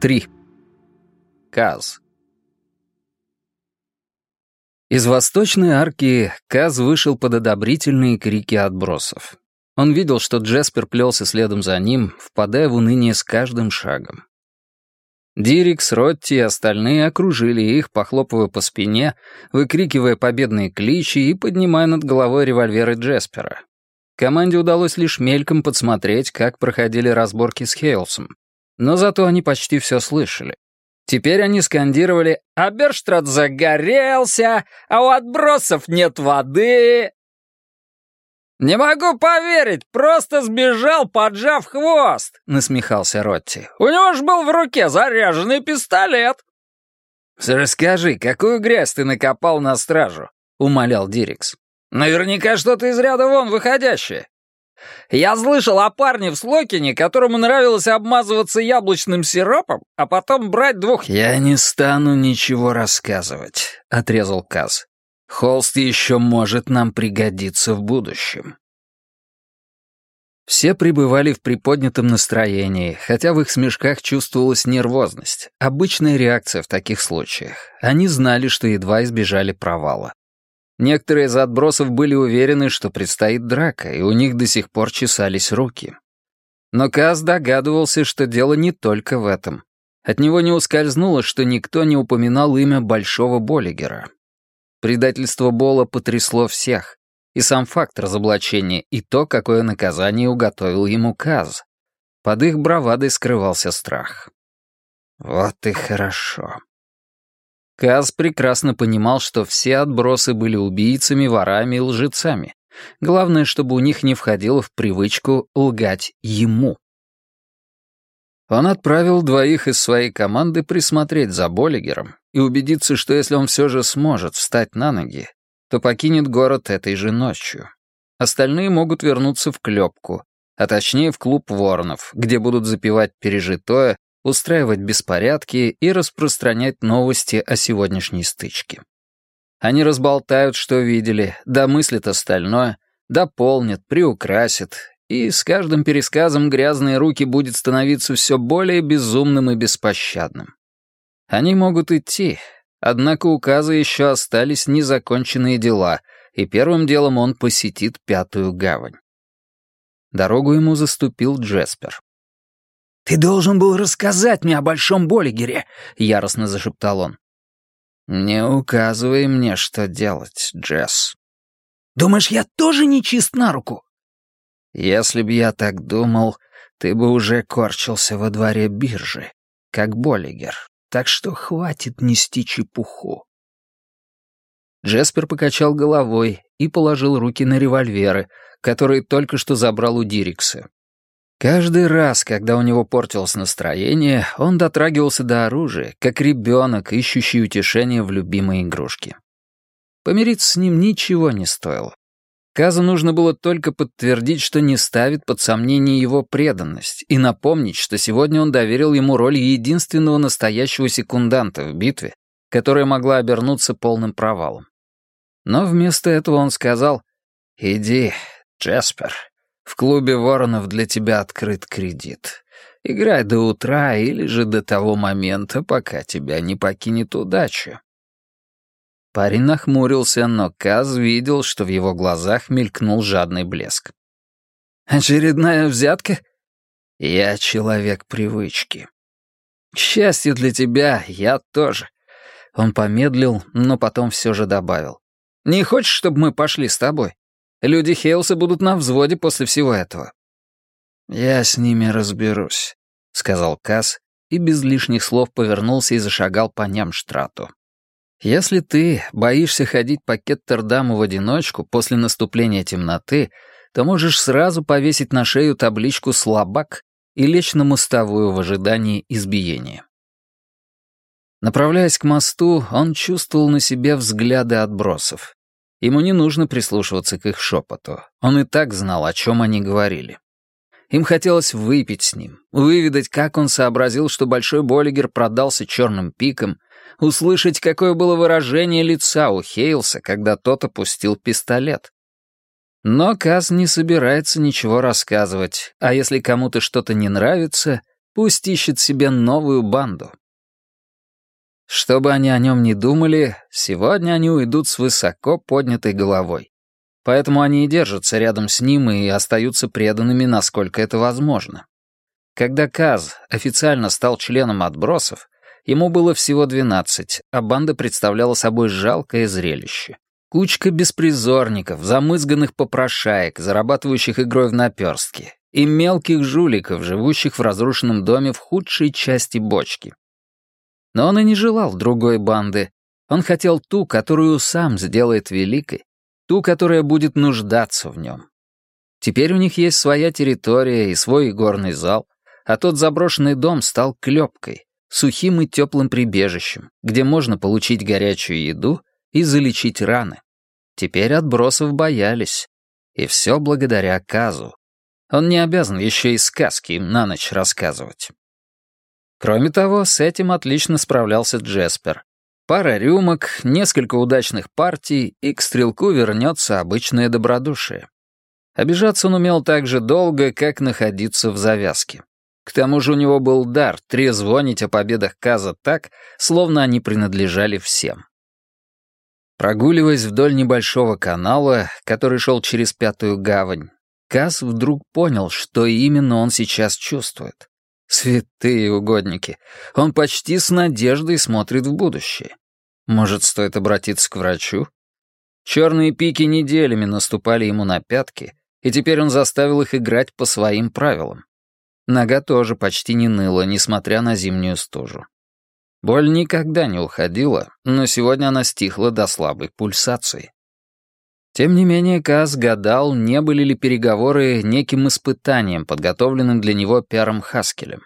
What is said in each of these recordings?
3. Каз. Из восточной арки Каз вышел под одобрительные крики отбросов. Он видел, что Джеспер плелся следом за ним, впадая в уныние с каждым шагом. Дирикс, Ротти и остальные окружили их, похлопывая по спине, выкрикивая победные кличи и поднимая над головой револьверы Джеспера. Команде удалось лишь мельком подсмотреть, как проходили разборки с Хейлсом. Но зато они почти все слышали. Теперь они скандировали «Аберштрат загорелся, а у отбросов нет воды!» «Не могу поверить, просто сбежал, поджав хвост!» — насмехался Ротти. «У него ж был в руке заряженный пистолет!» «Расскажи, какую грязь ты накопал на стражу?» — умолял Дирикс. «Наверняка что-то из ряда вон выходящее. Я слышал о парне в Слокине, которому нравилось обмазываться яблочным сиропом, а потом брать двух...» «Я не стану ничего рассказывать», — отрезал Каз. Холст еще может нам пригодиться в будущем. Все пребывали в приподнятом настроении, хотя в их смешках чувствовалась нервозность. Обычная реакция в таких случаях. Они знали, что едва избежали провала. Некоторые из отбросов были уверены, что предстоит драка, и у них до сих пор чесались руки. Но Каз догадывался, что дело не только в этом. От него не ускользнуло, что никто не упоминал имя Большого Боллигера. Предательство Бола потрясло всех. И сам факт разоблачения, и то, какое наказание уготовил ему Каз. Под их бравадой скрывался страх. Вот и хорошо. Каз прекрасно понимал, что все отбросы были убийцами, ворами и лжецами. Главное, чтобы у них не входило в привычку лгать ему. Он отправил двоих из своей команды присмотреть за Боллигером и убедиться, что если он все же сможет встать на ноги, то покинет город этой же ночью. Остальные могут вернуться в Клепку, а точнее в клуб воронов, где будут запивать пережитое, устраивать беспорядки и распространять новости о сегодняшней стычке. Они разболтают, что видели, домыслят остальное, дополнят, приукрасят и с каждым пересказом грязные руки будет становиться все более безумным и беспощадным. Они могут идти, однако у Каза еще остались незаконченные дела, и первым делом он посетит Пятую Гавань. Дорогу ему заступил Джеспер. «Ты должен был рассказать мне о Большом Болигере», — яростно зашептал он. «Не указывай мне, что делать, Джесс». «Думаешь, я тоже не чист на руку?» Если б я так думал, ты бы уже корчился во дворе биржи, как Боллигер. Так что хватит нести чепуху. Джеспер покачал головой и положил руки на револьверы, которые только что забрал у Дирикса. Каждый раз, когда у него портилось настроение, он дотрагивался до оружия, как ребенок, ищущий утешение в любимой игрушке. Помириться с ним ничего не стоило. Казу нужно было только подтвердить, что не ставит под сомнение его преданность, и напомнить, что сегодня он доверил ему роль единственного настоящего секунданта в битве, которая могла обернуться полным провалом. Но вместо этого он сказал «Иди, Джеспер, в клубе воронов для тебя открыт кредит. Играй до утра или же до того момента, пока тебя не покинет удача». Парень нахмурился, но Каз видел, что в его глазах мелькнул жадный блеск. «Очередная взятка?» «Я человек привычки». «К счастью для тебя, я тоже». Он помедлил, но потом все же добавил. «Не хочешь, чтобы мы пошли с тобой? Люди Хейлса будут на взводе после всего этого». «Я с ними разберусь», — сказал Каз и без лишних слов повернулся и зашагал по Нямштрату. Если ты боишься ходить по Кеттердаму в одиночку после наступления темноты, то можешь сразу повесить на шею табличку «Слабак» и лечь на мостовую в ожидании избиения. Направляясь к мосту, он чувствовал на себе взгляды отбросов. Ему не нужно прислушиваться к их шепоту. Он и так знал, о чем они говорили. Им хотелось выпить с ним, выведать, как он сообразил, что Большой Боллигер продался черным пиком, услышать, какое было выражение лица у Хейлса, когда тот опустил пистолет. Но Каз не собирается ничего рассказывать, а если кому-то что-то не нравится, Пусть ищет себе новую банду. Что бы они о нем ни думали, сегодня они уйдут с высоко поднятой головой. Поэтому они и держатся рядом с ним и остаются преданными, насколько это возможно. Когда Каз официально стал членом отбросов, ему было всего 12, а банда представляла собой жалкое зрелище. Кучка беспризорников, замызганных попрошаек, зарабатывающих игрой в наперстки, и мелких жуликов, живущих в разрушенном доме в худшей части бочки. Но он и не желал другой банды. Он хотел ту, которую сам сделает великой, ту, которая будет нуждаться в нем. Теперь у них есть своя территория и свой игорный зал, а тот заброшенный дом стал клепкой, сухим и теплым прибежищем, где можно получить горячую еду и залечить раны. Теперь отбросов боялись. И все благодаря Казу. Он не обязан еще и сказки им на ночь рассказывать. Кроме того, с этим отлично справлялся Джеспер. Пара рюмок, несколько удачных партий, и к стрелку вернется обычное добродушие. Обижаться он умел так же долго, как находиться в завязке. К тому же у него был дар трезвонить о победах Каза так, словно они принадлежали всем. Прогуливаясь вдоль небольшого канала, который шел через Пятую Гавань, Каз вдруг понял, что именно он сейчас чувствует. Святые угодники. Он почти с надеждой смотрит в будущее. Может, стоит обратиться к врачу? Черные пики неделями наступали ему на пятки, и теперь он заставил их играть по своим правилам. Нога тоже почти не ныла, несмотря на зимнюю стужу. Боль никогда не уходила, но сегодня она стихла до слабой пульсации. Тем не менее, Каз гадал, не были ли переговоры неким испытанием, подготовленным для него Пяром Хаскелем.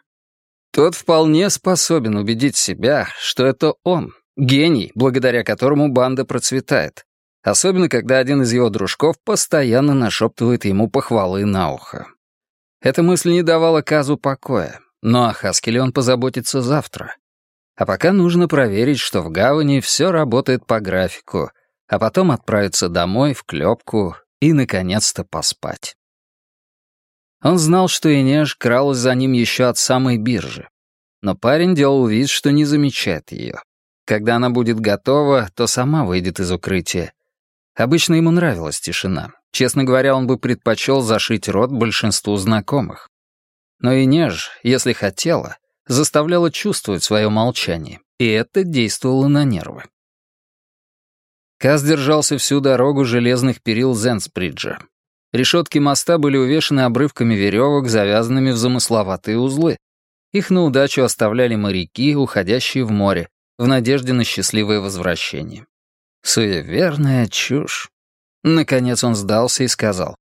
Тот вполне способен убедить себя, что это он, гений, благодаря которому банда процветает, особенно когда один из его дружков постоянно нашептывает ему похвалы на ухо. Эта мысль не давала Казу покоя, но о Хаскеле он позаботится завтра. А пока нужно проверить, что в гавани все работает по графику — а потом отправиться домой, в клепку и, наконец-то, поспать. Он знал, что Инеж кралась за ним еще от самой биржи. Но парень делал вид, что не замечает ее. Когда она будет готова, то сама выйдет из укрытия. Обычно ему нравилась тишина. Честно говоря, он бы предпочел зашить рот большинству знакомых. Но Инеж, если хотела, заставляла чувствовать свое молчание, и это действовало на нервы. Каз держался всю дорогу железных перил Зенсбриджа. Решетки моста были увешаны обрывками веревок, завязанными в замысловатые узлы. Их на удачу оставляли моряки, уходящие в море, в надежде на счастливое возвращение. Суеверная чушь. Наконец он сдался и сказал.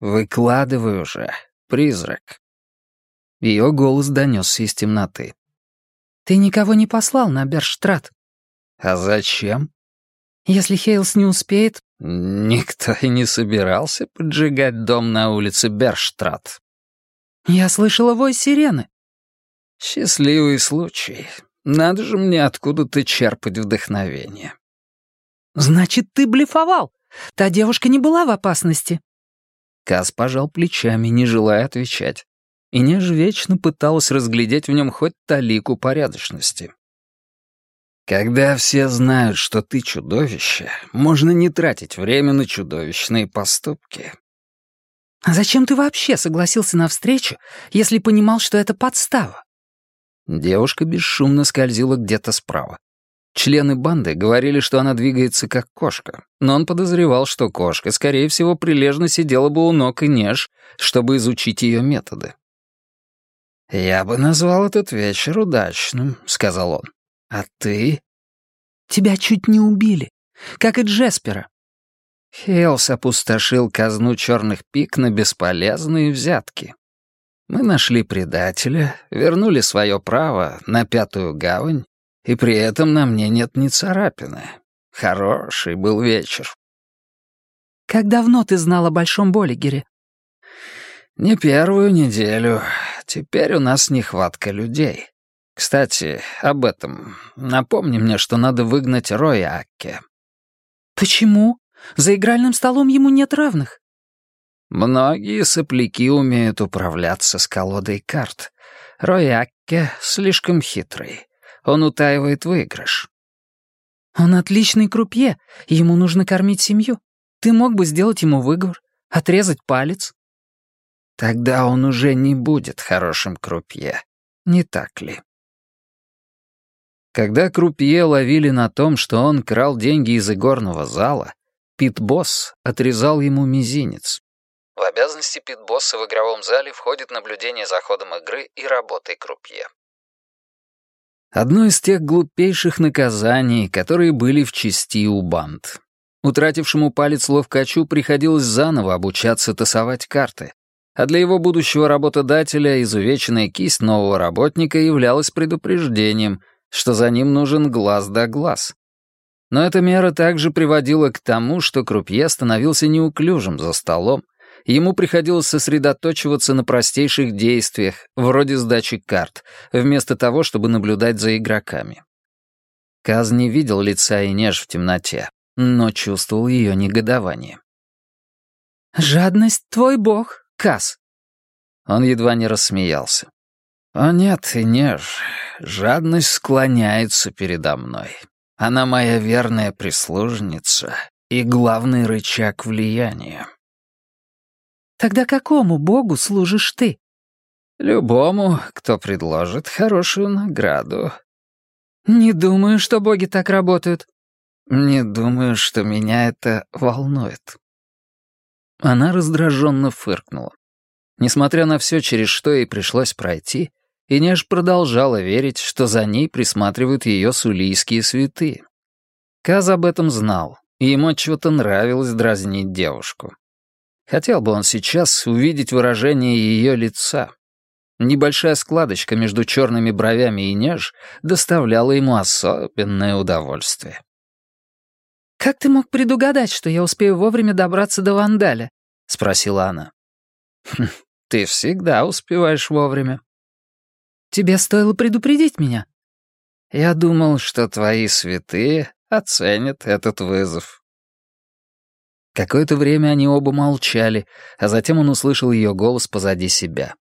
«Выкладывай уже, призрак». Ее голос донесся из темноты. «Ты никого не послал на Берштрат?» «А зачем?» Если Хейлс не успеет... Никто и не собирался поджигать дом на улице Берштрат. Я слышала вой сирены. Счастливый случай. Надо же мне откуда-то черпать вдохновение. Значит, ты блефовал. Та девушка не была в опасности. Каз пожал плечами, не желая отвечать. И неж вечно пыталась разглядеть в нем хоть талику порядочности. Когда все знают, что ты чудовище, можно не тратить время на чудовищные поступки. А зачем ты вообще согласился на встречу, если понимал, что это подстава? Девушка бесшумно скользила где-то справа. Члены банды говорили, что она двигается как кошка, но он подозревал, что кошка, скорее всего, прилежно сидела бы у ног и неж, чтобы изучить ее методы. «Я бы назвал этот вечер удачным», — сказал он. А ты? Тебя чуть не убили, как и Джеспера. Хейлс опустошил казну черных пик на бесполезные взятки. Мы нашли предателя, вернули свое право на пятую гавань, и при этом на мне нет ни царапины. Хороший был вечер. Как давно ты знал о Большом Болигере? Не первую неделю. Теперь у нас нехватка людей. Кстати, об этом. Напомни мне, что надо выгнать Роя Акке. Почему? За игральным столом ему нет равных. Многие сопляки умеют управляться с колодой карт. Роякке слишком хитрый. Он утаивает выигрыш. Он отличный крупье, ему нужно кормить семью. Ты мог бы сделать ему выговор, отрезать палец. Тогда он уже не будет хорошим крупье, не так ли? Когда крупье ловили на том, что он крал деньги из игорного зала, Пит-босс отрезал ему мизинец. В обязанности пит-босса в игровом зале входит наблюдение за ходом игры и работой крупье. Одно из тех глупейших наказаний, которые были в части у банд. Утратившему палец ловкачу приходилось заново обучаться тасовать карты, а для его будущего работодателя изувеченная кисть нового работника являлась предупреждением, что за ним нужен глаз да глаз. Но эта мера также приводила к тому, что крупье становился неуклюжим за столом, ему приходилось сосредоточиваться на простейших действиях, вроде сдачи карт, вместо того, чтобы наблюдать за игроками. Каз не видел лица Инеж в темноте, но чувствовал ее негодование. «Жадность — твой бог, Каз». Он едва не рассмеялся. «О нет, Инеж, жадность склоняется передо мной. Она моя верная прислужница и главный рычаг влияния». Тогда какому богу служишь ты? Любому, кто предложит хорошую награду. Не думаю, что боги так работают. Не думаю, что меня это волнует. Она раздраженно фыркнула. Несмотря на все, через что ей пришлось пройти, Инеж продолжала верить, что за ней присматривают ее сулийские святые. Каз об этом знал, и ему чего-то нравилось дразнить девушку. Хотел бы он сейчас увидеть выражение ее лица. Небольшая складочка между черными бровями и неж доставляла ему особенное удовольствие. «Как ты мог предугадать, что я успею вовремя добраться до Вандаля?» — спросила она. «Хм, «Ты всегда успеваешь вовремя». «Тебе стоило предупредить меня». «Я думал, что твои святые оценят этот вызов». Какое-то время они оба молчали, а затем он услышал ее голос позади себя.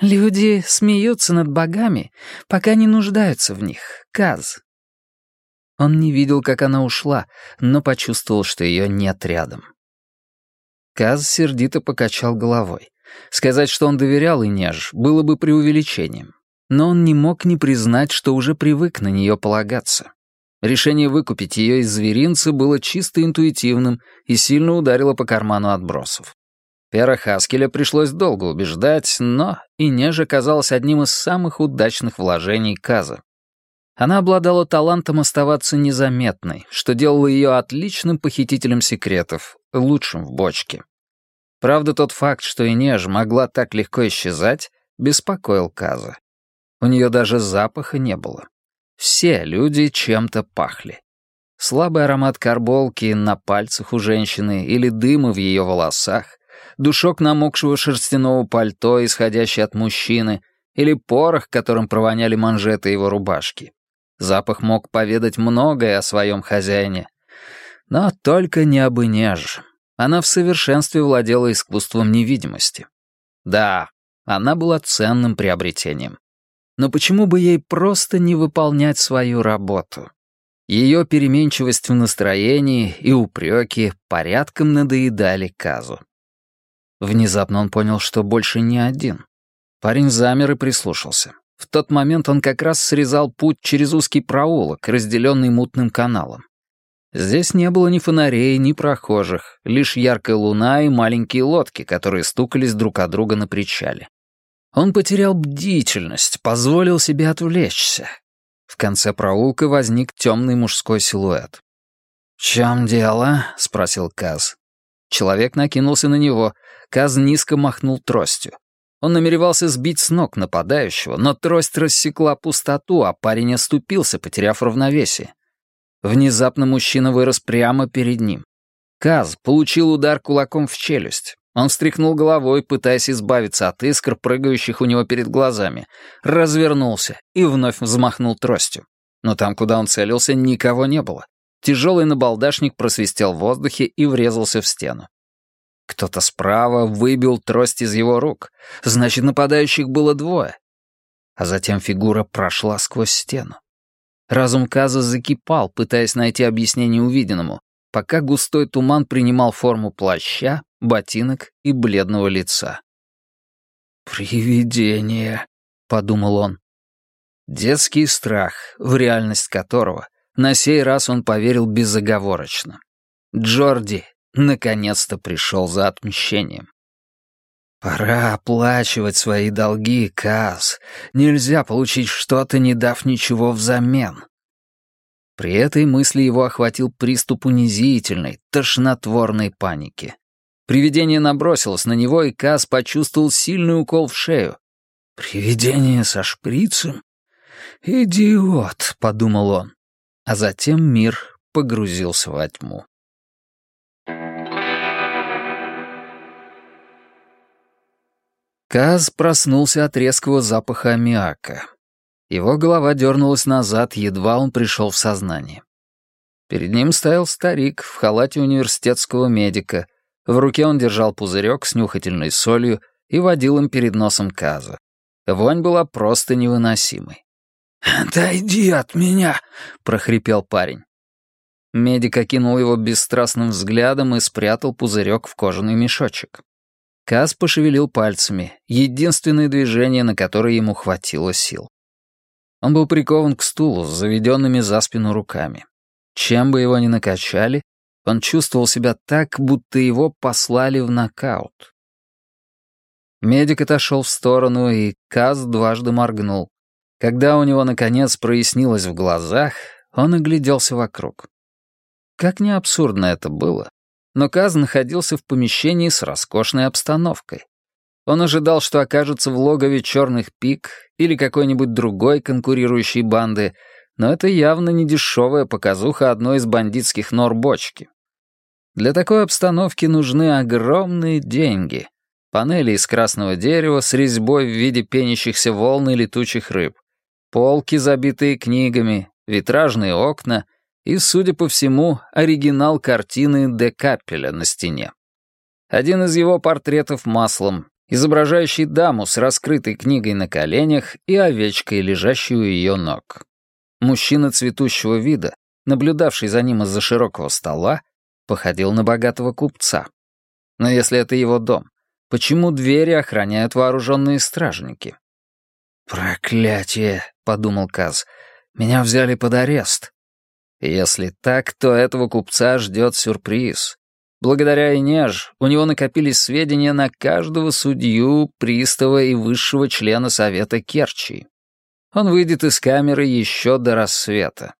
«Люди смеются над богами, пока не нуждаются в них. Каз». Он не видел, как она ушла, но почувствовал, что ее нет рядом. Каз сердито покачал головой. Сказать, что он доверял Инеж, было бы преувеличением. Но он не мог не признать, что уже привык на нее полагаться. Решение выкупить ее из зверинца было чисто интуитивным и сильно ударило по карману отбросов. Пера Хаскеля пришлось долго убеждать, но Инеж оказалась одним из самых удачных вложений Каза. Она обладала талантом оставаться незаметной, что делало ее отличным похитителем секретов, лучшим в бочке. Правда, тот факт, что Инеж могла так легко исчезать, беспокоил Каза. У нее даже запаха не было. Все люди чем-то пахли. Слабый аромат карболки на пальцах у женщины или дыма в ее волосах, душок намокшего шерстяного пальто, исходящий от мужчины, или порох, которым провоняли манжеты его рубашки. Запах мог поведать многое о своем хозяине. Но только не об Инеж. Она в совершенстве владела искусством невидимости. Да, она была ценным приобретением. Но почему бы ей просто не выполнять свою работу? Ее переменчивость в настроении и упреки порядком надоедали Казу. Внезапно он понял, что больше не один. Парень замер и прислушался. В тот момент он как раз срезал путь через узкий проулок, разделенный мутным каналом. Здесь не было ни фонарей, ни прохожих, лишь яркая луна и маленькие лодки, которые стукались друг от друга на причале. Он потерял бдительность, позволил себе отвлечься. В конце проулка возник темный мужской силуэт. «В чем дело?» — спросил Каз. Человек накинулся на него. Каз низко махнул тростью. Он намеревался сбить с ног нападающего, но трость рассекла пустоту, а парень оступился, потеряв равновесие. Внезапно мужчина вырос прямо перед ним. Каз получил удар кулаком в челюсть. Он встряхнул головой, пытаясь избавиться от искр, прыгающих у него перед глазами, развернулся и вновь взмахнул тростью. Но там, куда он целился, никого не было. Тяжелый набалдашник просвистел в воздухе и врезался в стену. Кто-то справа выбил трость из его рук. Значит, нападающих было двое. а затем фигура прошла сквозь стену. Разум Каза закипал, пытаясь найти объяснение увиденному, пока густой туман принимал форму плаща, ботинок и бледного лица. «Привидение», — подумал он. Детский страх, в реальность которого на сей раз он поверил безоговорочно. Джорди наконец-то пришел за отмщением. «Пора оплачивать свои долги, Каз. Нельзя получить что-то, не дав ничего взамен». При этой мысли его охватил приступ унизительной, тошнотворной паники. Привидение набросилось на него, и Каз почувствовал сильный укол в шею. «Привидение со шприцем? Идиот!» — подумал он. А затем мир погрузился во тьму. Каз проснулся от резкого запаха аммиака. Его голова дернулась назад, едва он пришел в сознание. Перед ним стоял старик в халате университетского медика. В руке он держал пузырек с нюхательной солью и водил им перед носом Каза. Вонь была просто невыносимой. «Отойди от меня!» — прохрипел парень. Медик окинул его бесстрастным взглядом и спрятал пузырек в кожаный мешочек. Каз пошевелил пальцами, единственное движение, на которое ему хватило сил. Он был прикован к стулу с заведенными за спину руками. Чем бы его ни накачали, он чувствовал себя так, будто его послали в нокаут. Медик отошел в сторону, и Каз дважды моргнул. Когда у него, наконец, прояснилось в глазах, он огляделся вокруг. Как не абсурдно это было, но Каз находился в помещении с роскошной обстановкой. Он ожидал, что окажется в логове черных пик или какой-нибудь другой конкурирующей банды, но это явно не дешевая показуха одной из бандитских нор бочки. Для такой обстановки нужны огромные деньги. Панели из красного дерева с резьбой в виде пенящихся волн и летучих рыб, полки, забитые книгами, витражные окна и, судя по всему, оригинал картины Де Капеля на стене. Один из его портретов маслом, изображающий даму с раскрытой книгой на коленях и овечкой, лежащей у ее ног. Мужчина цветущего вида, наблюдавший за ним из-за широкого стола, походил на богатого купца. Но если это его дом, почему двери охраняют вооруженные стражники? «Проклятие!» — подумал Каз. «Меня взяли под арест. Если так, то этого купца ждет сюрприз. Благодаря Инеж у него накопились сведения на каждого судью, пристава и высшего члена Совета Керчи. Он выйдет из камеры еще до рассвета.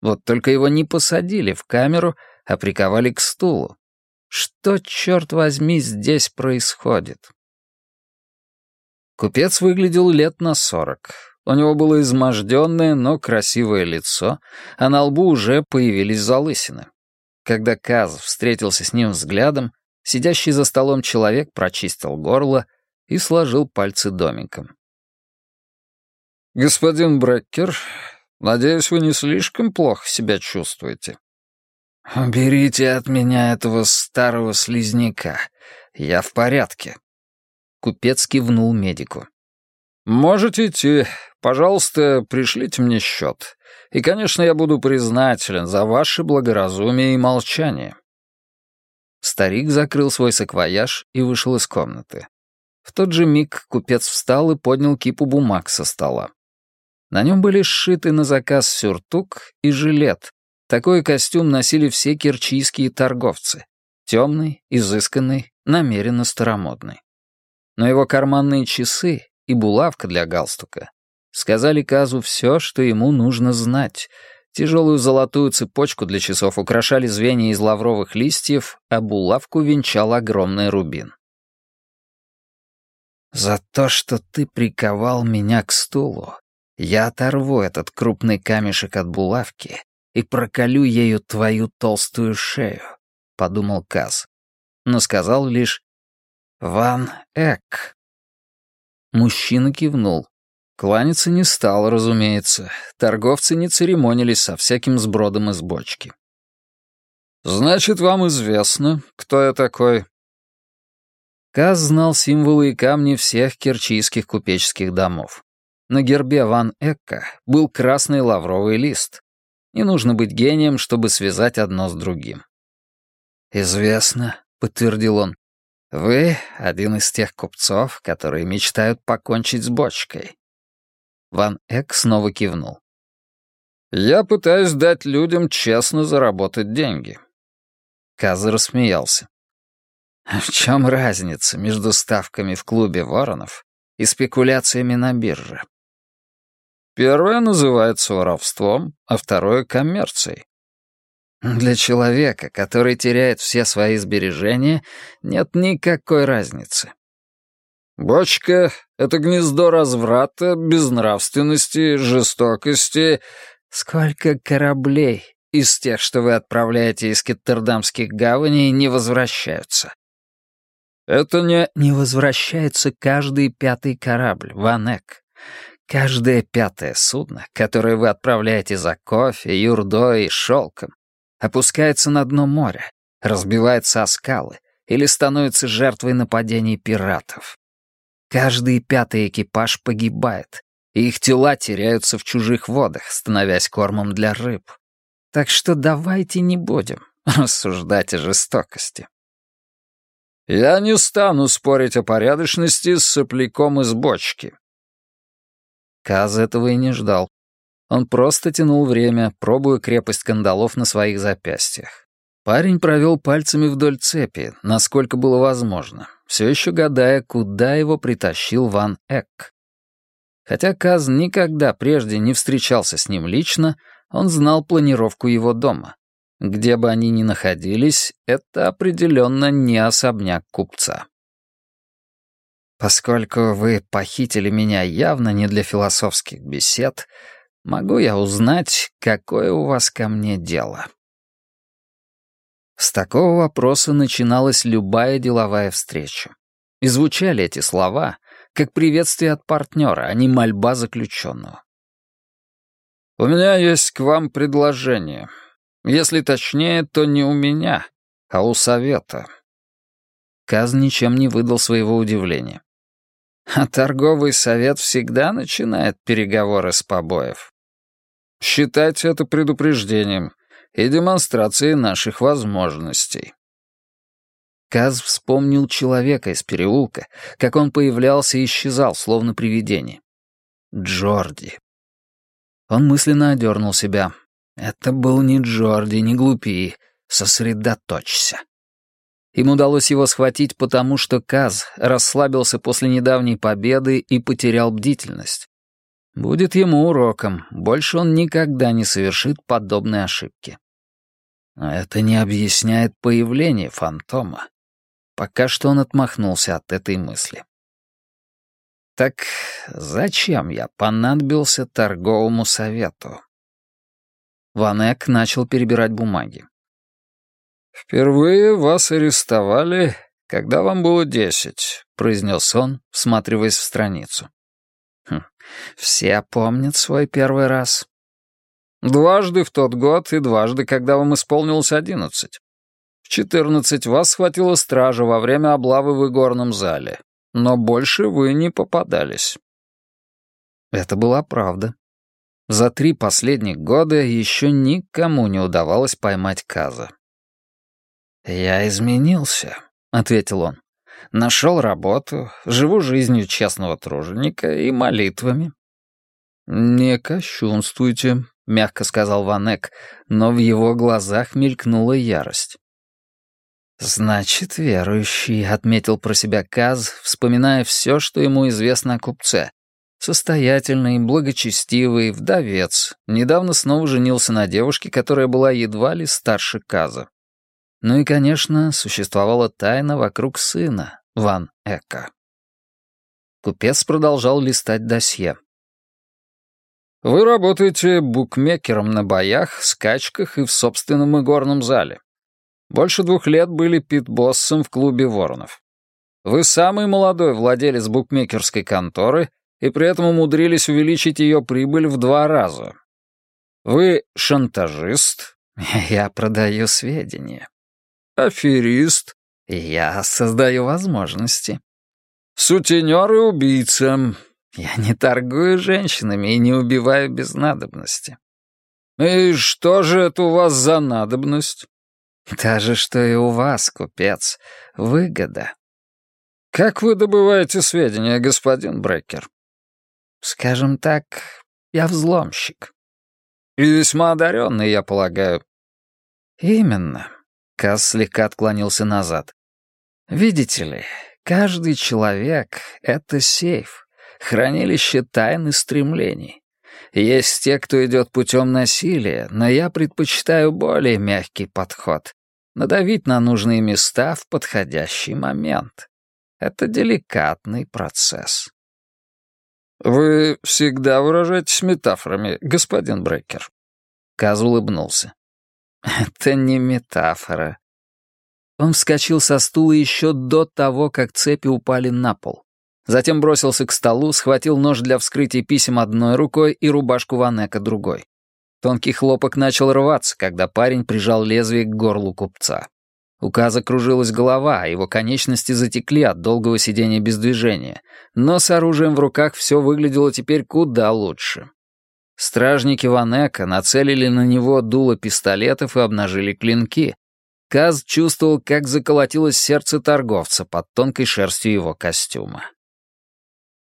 Вот только его не посадили в камеру, а приковали к стулу. Что, черт возьми, здесь происходит? Купец выглядел лет на сорок. У него было изможденное, но красивое лицо, а на лбу уже появились залысины. Когда Каз встретился с ним взглядом, сидящий за столом человек прочистил горло и сложил пальцы домиком. «Господин Бреккер, надеюсь, вы не слишком плохо себя чувствуете?» «Уберите от меня этого старого слизняка. Я в порядке». Купец кивнул медику. «Можете идти. Пожалуйста, пришлите мне счет. И, конечно, я буду признателен за ваше благоразумие и молчание». Старик закрыл свой саквояж и вышел из комнаты. В тот же миг купец встал и поднял кипу бумаг со стола. На нем были сшиты на заказ сюртук и жилет. Такой костюм носили все кирчийские торговцы. Темный, изысканный, намеренно старомодный. Но его карманные часы и булавка для галстука сказали Казу все, что ему нужно знать. Тяжелую золотую цепочку для часов украшали звенья из лавровых листьев, а булавку венчал огромный рубин. «За то, что ты приковал меня к стулу, я оторву этот крупный камешек от булавки и проколю ею твою толстую шею», — подумал Каз, но сказал лишь «Ван Эк». Мужчина кивнул. Кланяться не стал, разумеется. Торговцы не церемонились со всяким сбродом из бочки. «Значит, вам известно, кто я такой?» Каз знал символы и камни всех керчийских купеческих домов. На гербе Ван Экка был красный лавровый лист. Не нужно быть гением, чтобы связать одно с другим. «Известно», — подтвердил он. «Вы — один из тех купцов, которые мечтают покончить с бочкой». Ван Эк снова кивнул. «Я пытаюсь дать людям честно заработать деньги». Каза рассмеялся. «В чем разница между ставками в клубе воронов и спекуляциями на бирже?» «Первое называется воровством, а второе — коммерцией. Для человека, который теряет все свои сбережения, нет никакой разницы. Бочка — это гнездо разврата, безнравственности, жестокости. Сколько кораблей из тех, что вы отправляете из кеттердамских гаваней, не возвращаются? Это не... Не возвращается каждый пятый корабль, Ванек. Каждое пятое судно, которое вы отправляете за кофе, юрдой и шелком, опускается на дно моря, разбивается о скалы или становится жертвой нападений пиратов. Каждый пятый экипаж погибает, и их тела теряются в чужих водах, становясь кормом для рыб. Так что давайте не будем рассуждать о жестокости. Я не стану спорить о порядочности с сопляком из бочки. Каз этого и не ждал. Он просто тянул время, пробуя крепость кандалов на своих запястьях. Парень провел пальцами вдоль цепи, насколько было возможно, все еще гадая, куда его притащил Ван Эк. Хотя Каз никогда прежде не встречался с ним лично, он знал планировку его дома. Где бы они ни находились, это определенно не особняк купца. Поскольку вы похитили меня явно не для философских бесед, Могу я узнать, какое у вас ко мне дело?» С такого вопроса начиналась любая деловая встреча. И звучали эти слова как приветствие от партнера, а не мольба заключенного. «У меня есть к вам предложение. Если точнее, то не у меня, а у совета». Каз ничем не выдал своего удивления. А торговый совет всегда начинает переговоры с побоев. Считайте это предупреждением и демонстрацией наших возможностей. Каз вспомнил человека из переулка, как он появлялся и исчезал, словно привидение. Джорди. Он мысленно одернул себя. Это был не Джорди, не глупи. Сосредоточься. Им удалось его схватить потому, что Каз расслабился после недавней победы и потерял бдительность. Будет ему уроком, больше он никогда не совершит подобной ошибки. Но это не объясняет появление фантома. Пока что он отмахнулся от этой мысли. Так зачем я понадобился торговому совету? Ванек начал перебирать бумаги. «Впервые вас арестовали, когда вам было десять», — произнес он, всматриваясь в страницу. Все помнят свой первый раз. Дважды в тот год и дважды, когда вам исполнилось одиннадцать. В четырнадцать вас схватила стража во время облавы в игорном зале, но больше вы не попадались. Это была правда. За три последних года еще никому не удавалось поймать Каза. «Я изменился», — ответил он. Нашел работу, живу жизнью честного труженика и молитвами». «Не кощунствуйте», — мягко сказал Ванек, но в его глазах мелькнула ярость. «Значит, верующий», — отметил про себя Каз, вспоминая все, что ему известно о купце. Состоятельный, благочестивый, вдовец, недавно снова женился на девушке, которая была едва ли старше Каза. Ну и, конечно, существовала тайна вокруг сына, Ван Эка. Купец продолжал листать досье. «Вы работаете букмекером на боях, скачках и в собственном игорном зале. Больше двух лет были пит-боссом в клубе воронов. Вы самый молодой владелец букмекерской конторы и при этом умудрились увеличить ее прибыль в два раза. Вы шантажист, я продаю сведения аферист. Я создаю возможности. Сутенер и убийца. Я не торгую женщинами и не убиваю без надобности. И что же это у вас за надобность? Та же, что и у вас, купец. Выгода. Как вы добываете сведения, господин Брекер? Скажем так, я взломщик. И весьма одаренный, я полагаю. Именно. Касс слегка отклонился назад. Видите ли, каждый человек — это сейф, хранилище тайн и стремлений. Есть те, кто идет путем насилия, но я предпочитаю более мягкий подход. Надавить на нужные места в подходящий момент. Это деликатный процесс. «Вы всегда выражаетесь метафорами, господин Брекер». Каз улыбнулся. «Это не метафора». Он вскочил со стула еще до того, как цепи упали на пол. Затем бросился к столу, схватил нож для вскрытия писем одной рукой и рубашку Ванека другой. Тонкий хлопок начал рваться, когда парень прижал лезвие к горлу купца. У Каза кружилась голова, а его конечности затекли от долгого сидения без движения, но с оружием в руках все выглядело теперь куда лучше. Стражники Ванека нацелили на него дуло пистолетов и обнажили клинки. Каз чувствовал, как заколотилось сердце торговца под тонкой шерстью его костюма.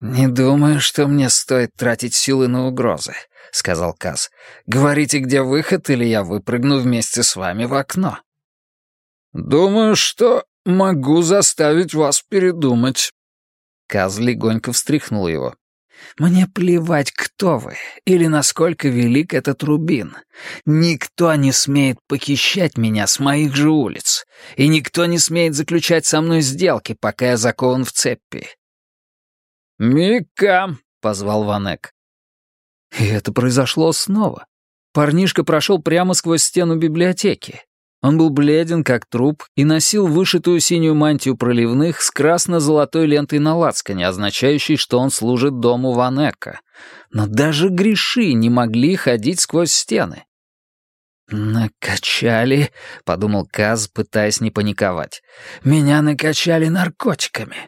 «Не думаю, что мне стоит тратить силы на угрозы», — сказал Каз. «Говорите, где выход, или я выпрыгну вместе с вами в окно». «Думаю, что могу заставить вас передумать». Каз легонько встряхнул его. «Мне плевать, кто вы или насколько велик этот рубин. Никто не смеет похищать меня с моих же улиц, и никто не смеет заключать со мной сделки, пока я закован в цепи. «Мика!» — позвал Ванек. И это произошло снова. Парнишка прошел прямо сквозь стену библиотеки. Он был бледен, как труп, и носил вышитую синюю мантию проливных с красно-золотой лентой на лацкане, означающей, что он служит дому Ванека. Но даже греши не могли ходить сквозь стены. «Накачали», — подумал Каз, пытаясь не паниковать. «Меня накачали наркотиками.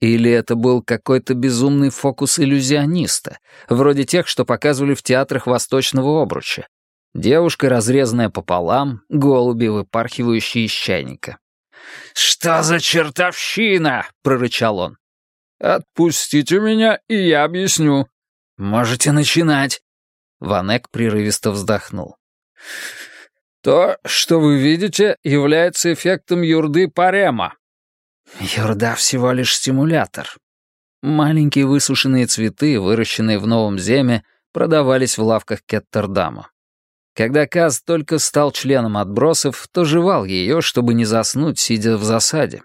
Или это был какой-то безумный фокус иллюзиониста, вроде тех, что показывали в театрах Восточного обруча. Девушка, разрезанная пополам, голуби, выпархивающие из чайника. «Что за чертовщина?» — прорычал он. «Отпустите меня, и я объясню». «Можете начинать». Ванек прерывисто вздохнул. «То, что вы видите, является эффектом юрды Парема. Юрда всего лишь стимулятор. Маленькие высушенные цветы, выращенные в Новом Земе, продавались в лавках Кеттердама. Когда Каз только стал членом отбросов, то жевал ее, чтобы не заснуть, сидя в засаде.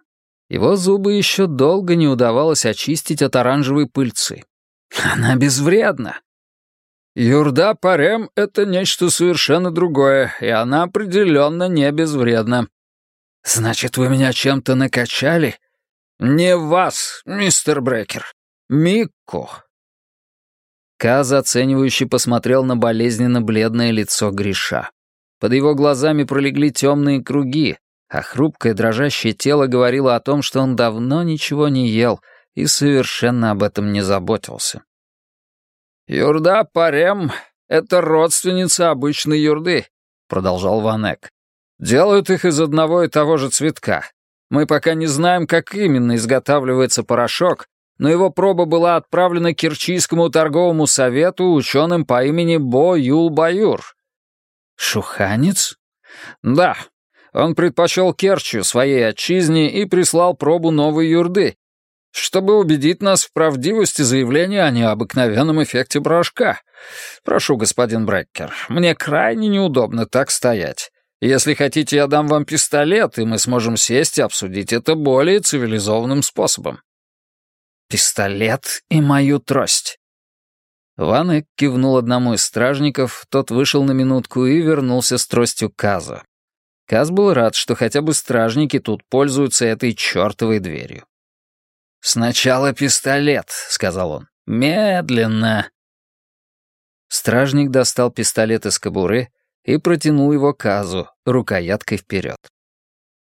Его зубы еще долго не удавалось очистить от оранжевой пыльцы. Она безвредна. Юрда Парем — это нечто совершенно другое, и она определенно не безвредна. «Значит, вы меня чем-то накачали?» «Не вас, мистер Брекер. Микку». Каз оценивающе посмотрел на болезненно бледное лицо Гриша. Под его глазами пролегли темные круги, а хрупкое дрожащее тело говорило о том, что он давно ничего не ел и совершенно об этом не заботился. «Юрда Парем — это родственница обычной юрды», — продолжал Ванек. Делают их из одного и того же цветка. Мы пока не знаем, как именно изготавливается порошок, но его проба была отправлена Керчийскому торговому совету ученым по имени Бо Юл Баюр. Шуханец? Да. Он предпочел Керчью своей отчизне и прислал пробу новой юрды, чтобы убедить нас в правдивости заявления о необыкновенном эффекте порошка. Прошу, господин Бреккер, мне крайне неудобно так стоять. Если хотите, я дам вам пистолет, и мы сможем сесть и обсудить это более цивилизованным способом». «Пистолет и мою трость». Ванек кивнул одному из стражников, тот вышел на минутку и вернулся с тростью Каза. Каз был рад, что хотя бы стражники тут пользуются этой чертовой дверью. «Сначала пистолет», — сказал он. «Медленно». Стражник достал пистолет из кобуры и протянул его Казу, рукояткой вперед.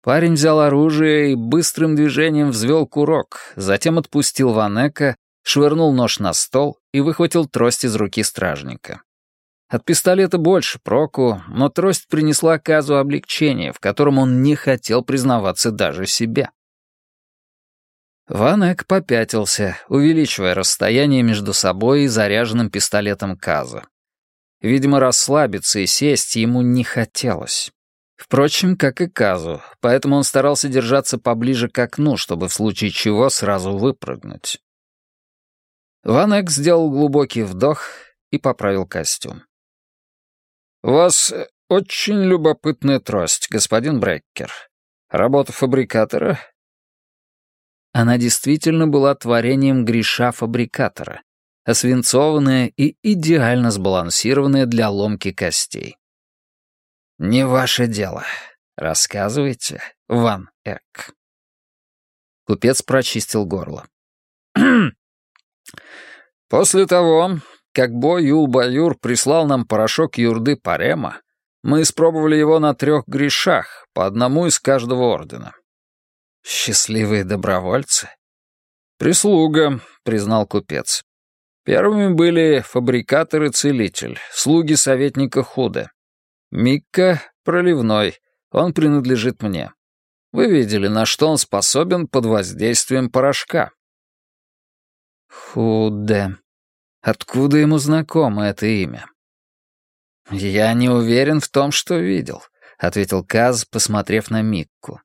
Парень взял оружие и быстрым движением взвел курок, затем отпустил Ванека швырнул нож на стол и выхватил трость из руки стражника. От пистолета больше проку, но трость принесла Казу облегчение, в котором он не хотел признаваться даже себе. Ван Эк попятился, увеличивая расстояние между собой и заряженным пистолетом Каза. Видимо, расслабиться и сесть ему не хотелось. Впрочем, как и Казу, поэтому он старался держаться поближе к окну, чтобы в случае чего сразу выпрыгнуть. Ван Эк сделал глубокий вдох и поправил костюм. «У вас очень любопытная трость, господин Бреккер. Работа фабрикатора она действительно была творением греша-фабрикатора, освинцованная и идеально сбалансированная для ломки костей. «Не ваше дело. Рассказывайте, Ван Эк». Купец прочистил горло. «После того, как Бо Юл-Баюр прислал нам порошок юрды Парема, мы испробовали его на трех грешах, по одному из каждого ордена. Счастливые добровольцы? Прислуга, признал купец. Первыми были фабрикатор и целитель, слуги советника Худа. Микка — проливной, он принадлежит мне. Вы видели, на что он способен под воздействием порошка. Худе. Откуда ему знакомо это имя? «Я не уверен в том, что видел», — ответил Каз, посмотрев на Микку.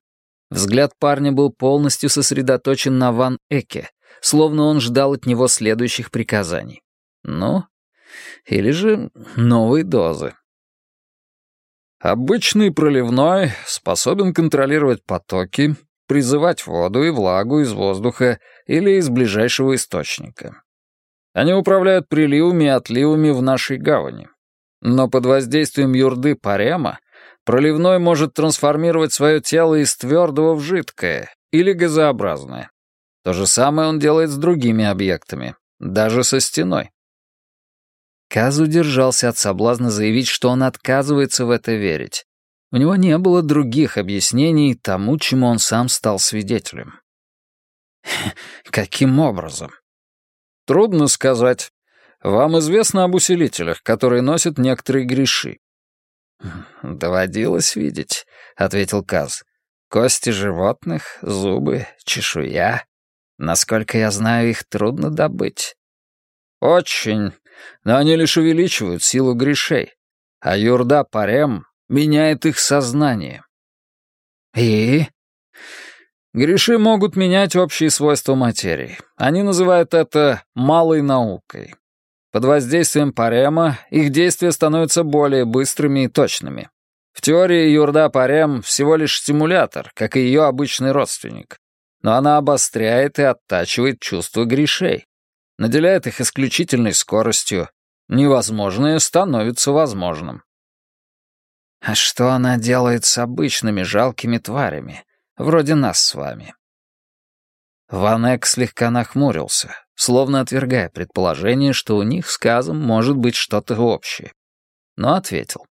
Взгляд парня был полностью сосредоточен на Ван Эке, словно он ждал от него следующих приказаний. Ну, или же новой дозы. Обычный проливной способен контролировать потоки, призывать воду и влагу из воздуха или из ближайшего источника. Они управляют приливами и отливами в нашей гавани. Но под воздействием юрды Парема Проливной может трансформировать свое тело из твердого в жидкое или газообразное. То же самое он делает с другими объектами, даже со стеной. Каз удержался от соблазна заявить, что он отказывается в это верить. У него не было других объяснений тому, чему он сам стал свидетелем. Каким образом? Трудно сказать. Вам известно об усилителях, которые носят некоторые греши. «Доводилось видеть», — ответил Каз. «Кости животных, зубы, чешуя. Насколько я знаю, их трудно добыть». «Очень, но они лишь увеличивают силу грешей, а юрда парем меняет их сознание». «И?» Греши могут менять общие свойства материи. Они называют это «малой наукой». Под воздействием парема их действия становятся более быстрыми и точными. В теории юрда парем всего лишь стимулятор, как и ее обычный родственник. Но она обостряет и оттачивает чувства грешей, наделяет их исключительной скоростью. Невозможное становится возможным. А что она делает с обычными жалкими тварями, вроде нас с вами? Ванек слегка нахмурился, словно отвергая предположение, что у них с Казом может быть что-то общее. Но ответил.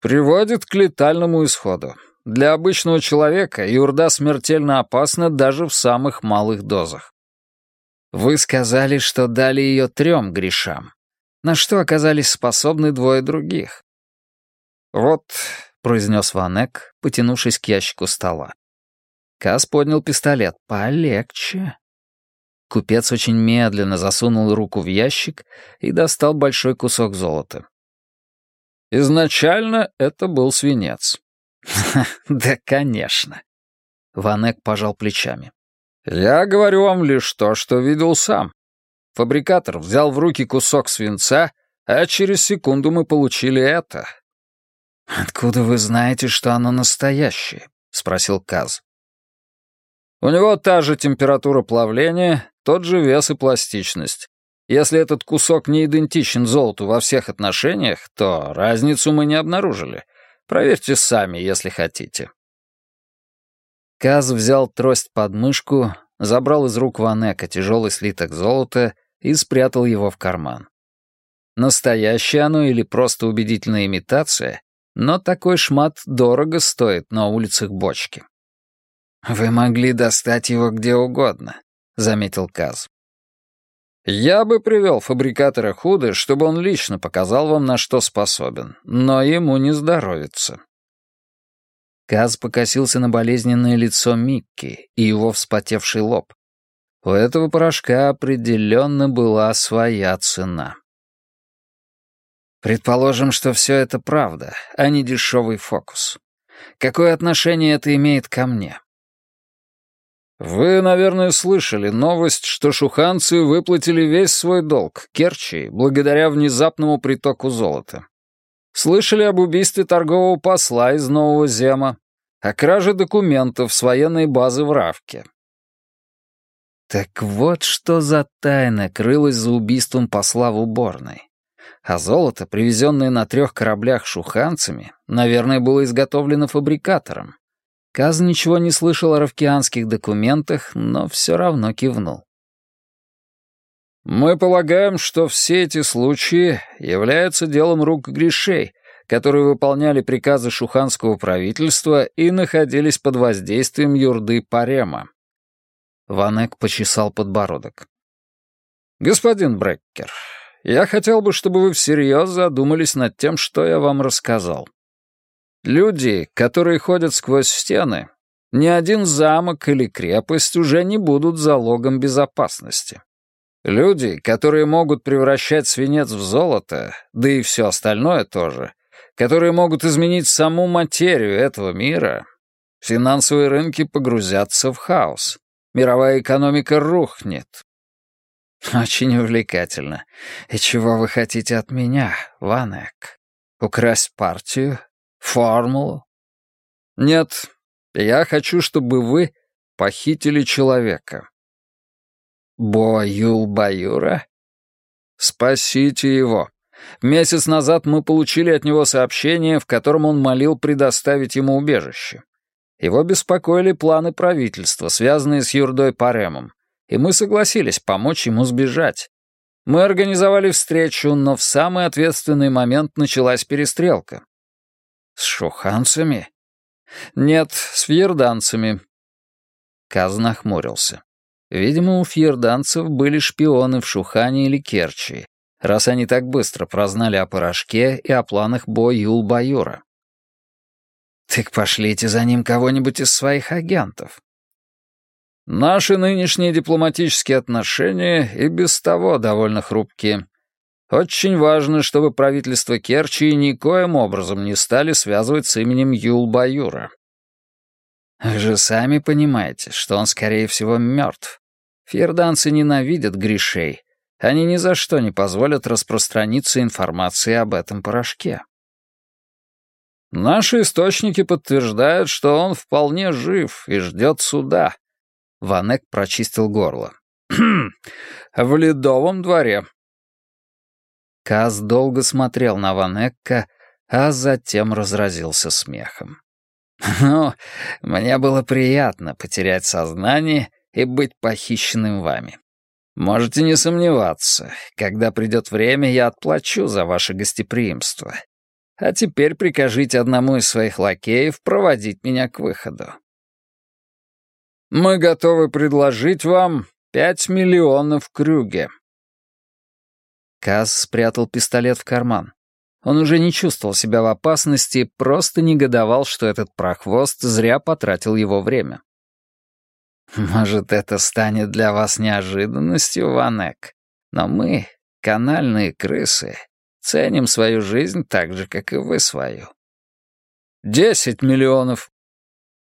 «Приводит к летальному исходу. Для обычного человека юрда смертельно опасна даже в самых малых дозах. Вы сказали, что дали ее трем грешам. На что оказались способны двое других?» «Вот», — произнес Ванек, потянувшись к ящику стола. Кас поднял пистолет. «Полегче». Купец очень медленно засунул руку в ящик и достал большой кусок золота. Изначально это был свинец. «Да, конечно». Ванек пожал плечами. «Я говорю вам лишь то, что видел сам. Фабрикатор взял в руки кусок свинца, а через секунду мы получили это». «Откуда вы знаете, что оно настоящее?» — спросил Каз. У него та же температура плавления, тот же вес и пластичность. Если этот кусок не идентичен золоту во всех отношениях, то разницу мы не обнаружили. Проверьте сами, если хотите. Каз взял трость под мышку, забрал из рук Ванека тяжелый слиток золота и спрятал его в карман. Настоящее оно или просто убедительная имитация, но такой шмат дорого стоит на улицах бочки. «Вы могли достать его где угодно», — заметил Каз. Я бы привел фабрикатора Худы, чтобы он лично показал вам, на что способен, но ему не здоровится». Каз покосился на болезненное лицо Микки и его вспотевший лоб. У этого порошка определенно была своя цена. Предположим, что все это правда, а не дешевый фокус. Какое отношение это имеет ко мне? «Вы, наверное, слышали новость, что шуханцы выплатили весь свой долг Керчи благодаря внезапному притоку золота. Слышали об убийстве торгового посла из Нового Зема, о краже документов с военной базы в Равке». Так вот что за тайна крылась за убийством посла в уборной. А золото, привезенное на трех кораблях шуханцами, наверное, было изготовлено фабрикатором. Каз ничего не слышал о равкианских документах, но все равно кивнул. «Мы полагаем, что все эти случаи являются делом рук грешей, которые выполняли приказы шуханского правительства и находились под воздействием юрды Парема». Ванек почесал подбородок. «Господин Бреккер, я хотел бы, чтобы вы всерьез задумались над тем, что я вам рассказал. Люди, которые ходят сквозь стены, ни один замок или крепость уже не будут залогом безопасности. Люди, которые могут превращать свинец в золото, да и все остальное тоже, которые могут изменить саму материю этого мира, финансовые рынки погрузятся в хаос. Мировая экономика рухнет. Очень увлекательно. И чего вы хотите от меня, Ванек? Украсть партию Формулу? Нет, я хочу, чтобы вы похитили человека. Боюл-баюра? Спасите его. Месяц назад мы получили от него сообщение, в котором он молил предоставить ему убежище. Его беспокоили планы правительства, связанные с Юрдой Паремом, и мы согласились помочь ему сбежать. Мы организовали встречу, но в самый ответственный момент началась перестрелка. С шуханцами? Нет, с фьерданцами. Каз нахмурился. Видимо, у фьерданцев были шпионы в Шухане или Керчи, раз они так быстро прознали о порошке и о планах Бо Юл-Баюра. Так пошлите за ним кого-нибудь из своих агентов. Наши нынешние дипломатические отношения и без того довольно хрупкие. Очень важно, чтобы правительство Керчи никоим образом не стали связывать с именем Юл-Баюра. Вы же сами понимаете, что он, скорее всего, мертв. Фьерданцы ненавидят грешей. Они ни за что не позволят распространиться информации об этом порошке. Наши источники подтверждают, что он вполне жив и ждет суда. Ванек прочистил горло. «В Ледовом дворе. Каз долго смотрел на Ванекка, а затем разразился смехом. «Ну, мне было приятно потерять сознание и быть похищенным вами. Можете не сомневаться, когда придет время, я отплачу за ваше гостеприимство. А теперь прикажите одному из своих лакеев проводить меня к выходу». «Мы готовы предложить вам пять миллионов крюге», Каз спрятал пистолет в карман. Он уже не чувствовал себя в опасности, просто негодовал, что этот прохвост зря потратил его время. «Может, это станет для вас неожиданностью, Ванек, но мы, канальные крысы, ценим свою жизнь так же, как и вы свою». «Десять миллионов».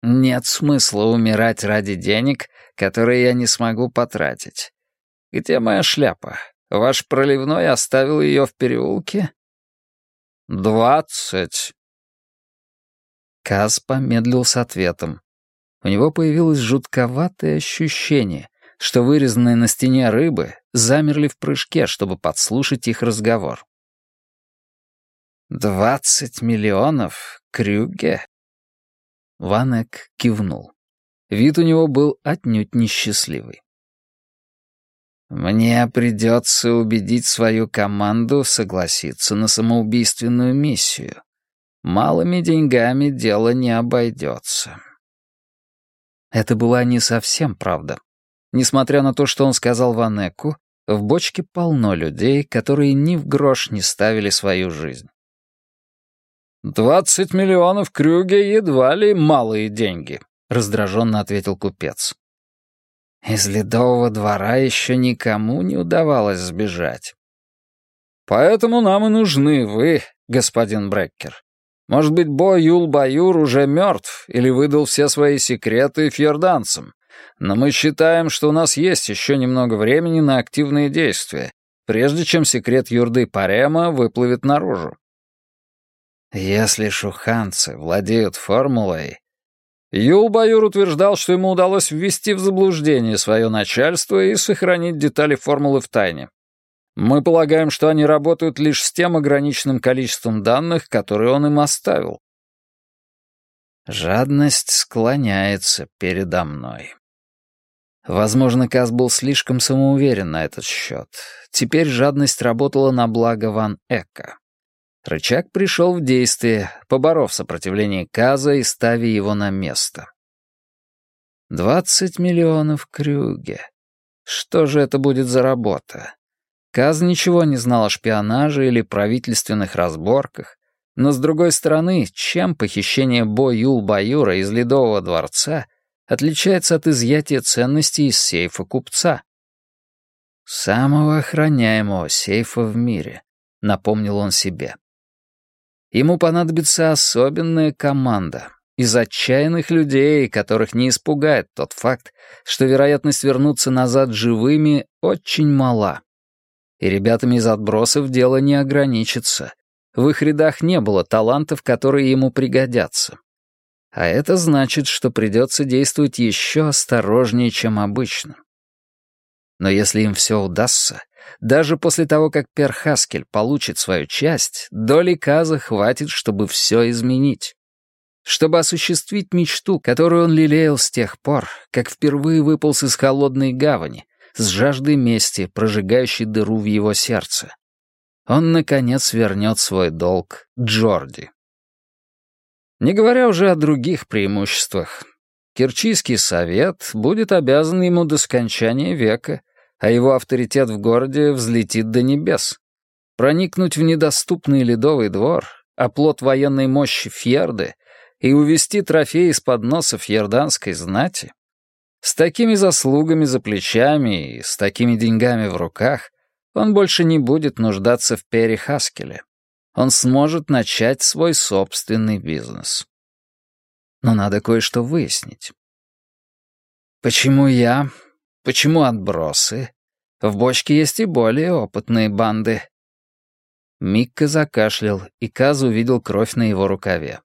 «Нет смысла умирать ради денег, которые я не смогу потратить. Где моя шляпа? Ваш проливной оставил ее в переулке?» «Двадцать». Каз помедлил с ответом. У него появилось жутковатое ощущение, что вырезанные на стене рыбы замерли в прыжке, чтобы подслушать их разговор. «Двадцать миллионов? Крюге?» Ванек кивнул. Вид у него был отнюдь несчастливый. Мне придется убедить свою команду согласиться на самоубийственную миссию. Малыми деньгами дело не обойдется. Это была не совсем правда. Несмотря на то, что он сказал Ванеку, В бочке полно людей, которые ни в грош не ставили свою жизнь. «Двадцать миллионов крюге едва ли малые деньги», — раздраженно ответил купец. Из ледового двора еще никому не удавалось сбежать. «Поэтому нам и нужны вы, господин Бреккер. Может быть, Бо Юл-Баюр уже мертв или выдал все свои секреты фьерданцам, но мы считаем, что у нас есть еще немного времени на активные действия, прежде чем секрет юрды Парема выплывет наружу. Если шуханцы владеют формулой... Юл-Баюр утверждал, что ему удалось ввести в заблуждение свое начальство и сохранить детали формулы в тайне. Мы полагаем, что они работают лишь с тем ограниченным количеством данных, которые он им оставил. Жадность склоняется передо мной. Возможно, Каз был слишком самоуверен на этот счет. Теперь жадность работала на благо Ван Эка. Рычаг пришел в действие, поборов сопротивление Каза и ставя его на место. Двадцать миллионов крюге. Что же это будет за работа? Каз ничего не знал о шпионаже или правительственных разборках, но, с другой стороны, чем похищение Бо Юл-Баюра из Ледового дворца отличается от изъятия ценностей из сейфа купца? «Самого охраняемого сейфа в мире», — напомнил он себе. Ему понадобится особенная команда из отчаянных людей, которых не испугает тот факт, что вероятность вернуться назад живыми очень мала. И ребятами из отбросов дело не ограничится. В их рядах не было талантов, которые ему пригодятся. А это значит, что придется действовать еще осторожнее, чем обычно. Но если им все удастся, даже после того, как Перхаскель получит свою часть, доли Каза хватит, чтобы все изменить. Чтобы осуществить мечту, которую он лелеял с тех пор, как впервые выполз из холодной гавани, с жаждой мести, прожигающей дыру в его сердце. Он, наконец, вернет свой долг Джорди. Не говоря уже о других преимуществах. Керчийский совет будет обязан ему до скончания века, а его авторитет в городе взлетит до небес. Проникнуть в недоступный ледовый двор, оплот военной мощи Фьерды и увести трофеи из-под носа фьерданской знати с такими заслугами за плечами и с такими деньгами в руках он больше не будет нуждаться в Перри Хаскеле. Он сможет начать свой собственный бизнес. Но надо кое-что выяснить. Почему я? Почему отбросы? В бочке есть и более опытные банды. Микка закашлял, и Каз увидел кровь на его рукаве.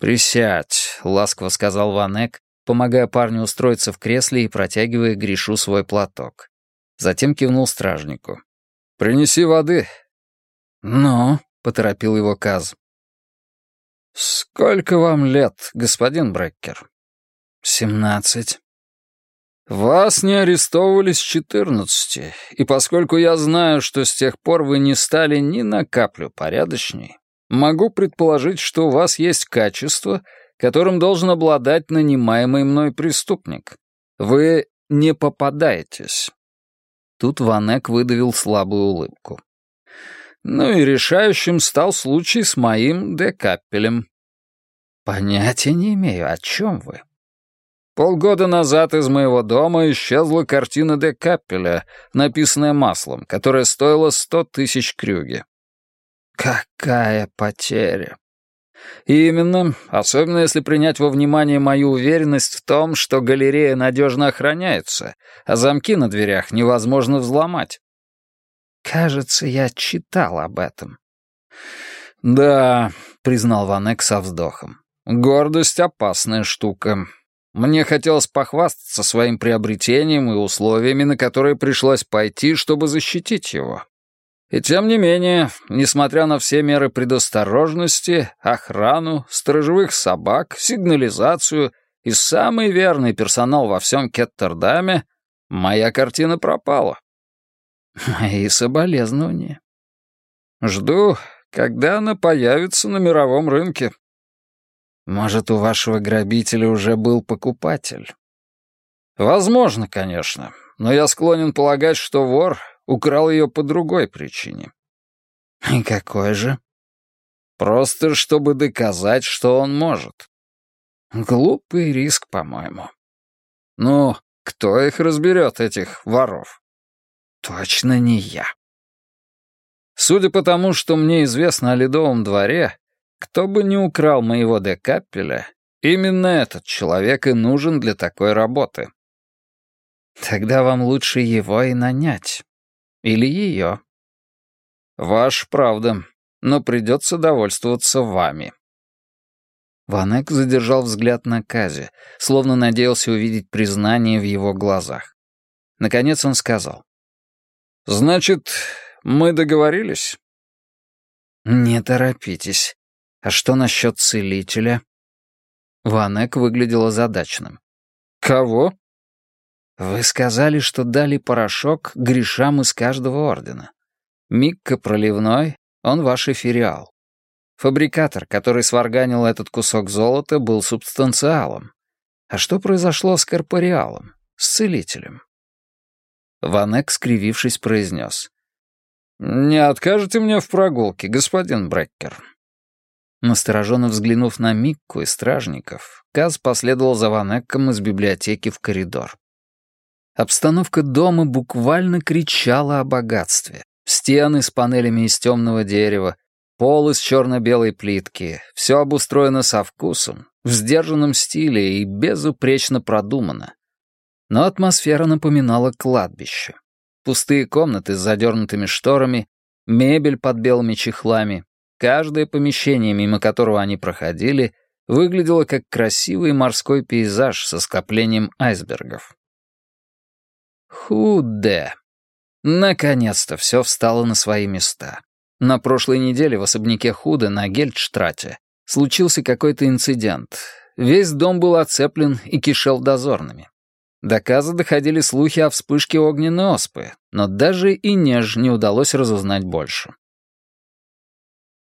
«Присядь», — ласково сказал Ванек, помогая парню устроиться в кресле и протягивая Гришу свой платок. Затем кивнул стражнику. «Принеси воды». «Ну», — поторопил его Каз. «Сколько вам лет, господин Бреккер?» «Семнадцать». «Вас не арестовывали с четырнадцати, и поскольку я знаю, что с тех пор вы не стали ни на каплю порядочней, могу предположить, что у вас есть качество, которым должен обладать нанимаемый мной преступник. Вы не попадаетесь». Тут Ванек выдавил слабую улыбку. Ну и решающим стал случай с моим декапелем. Понятия не имею, о чем вы. Полгода назад из моего дома исчезла картина декапеля, написанная маслом, которая стоила сто тысяч крюги. Какая потеря! Именно, особенно если принять во внимание мою уверенность в том, что галерея надежно охраняется, а замки на дверях невозможно взломать. Кажется, я читал об этом. «Да», — признал Ванек со вздохом, — «гордость — опасная штука. Мне хотелось похвастаться своим приобретением и условиями, на которые пришлось пойти, чтобы защитить его. И тем не менее, несмотря на все меры предосторожности, охрану, сторожевых собак, сигнализацию и самый верный персонал во всем Кеттердаме, моя картина пропала. Мои соболезнования. Жду, когда она появится на мировом рынке. Может, у вашего грабителя уже был покупатель? Возможно, конечно. но я склонен полагать, что вор украл ее по другой причине». «И какой же?» «Просто чтобы доказать, что он может». «Глупый риск, по-моему». «Ну, кто их разберет, этих воров?» «Точно не я». Судя по тому, что мне известно о Ледовом дворе, кто бы ни украл моего декапеля, именно этот человек и нужен для такой работы. Тогда вам лучше его и нанять. Или ее. Ваш правда, но придется довольствоваться вами. Ванек задержал взгляд на Казе, словно надеялся увидеть признание в его глазах. Наконец он сказал. «Значит, мы договорились?» «Не торопитесь. А что насчет целителя?» Ванек выглядел озадаченным. «Кого?» «Вы сказали, что дали порошок грешам из каждого ордена. Микка проливной, он ваш эфириал. Фабрикатор, который сварганил этот кусок золота, был субстанциалом. А что произошло с корпориалом, с целителем?» Ванек, скривившись, произнес. «Не откажете мне в прогулке, господин Бреккер?» Настороженно взглянув на Микку и стражников, Каз последовал за Ванекком из библиотеки в коридор. Обстановка дома буквально кричала о богатстве. Стены с панелями из темного дерева, пол из черно-белой плитки, все обустроено со вкусом, в сдержанном стиле и безупречно продумано. Но атмосфера напоминала кладбище. Пустые комнаты с задернутыми шторами, мебель под белыми чехлами. Каждое помещение, мимо которого они проходили, выглядело как красивый морской пейзаж со скоплением айсбергов. Худе. Наконец-то все встало на свои места. На прошлой неделе в особняке Худе на Гельдштрате случился какой-то инцидент. Весь дом был оцеплен и кишел дозорными. До Каза доходили слухи о вспышке огненной оспы, но даже и неж не удалось разузнать больше.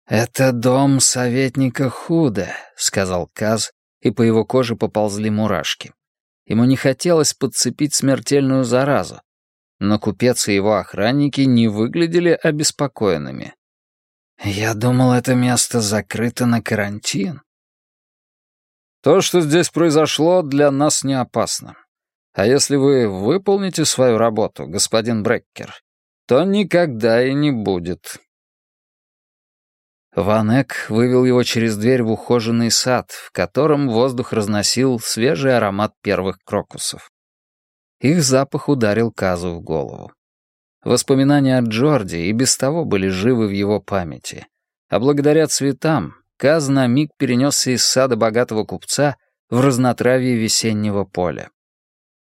«Это дом советника Худа», — сказал Каз, и по его коже поползли мурашки. Ему не хотелось подцепить смертельную заразу, но купец и его охранники не выглядели обеспокоенными. «Я думал, это место закрыто на карантин». «То, что здесь произошло, для нас не опасно. А если вы выполните свою работу, господин Бреккер, то никогда и не будет». Ванек вывел его через дверь в ухоженный сад, в котором воздух разносил свежий аромат первых крокусов. Их запах ударил Казу в голову. Воспоминания о Джорди и без того были живы в его памяти. А благодаря цветам Каз на миг перенесся из сада богатого купца в разнотравье весеннего поля.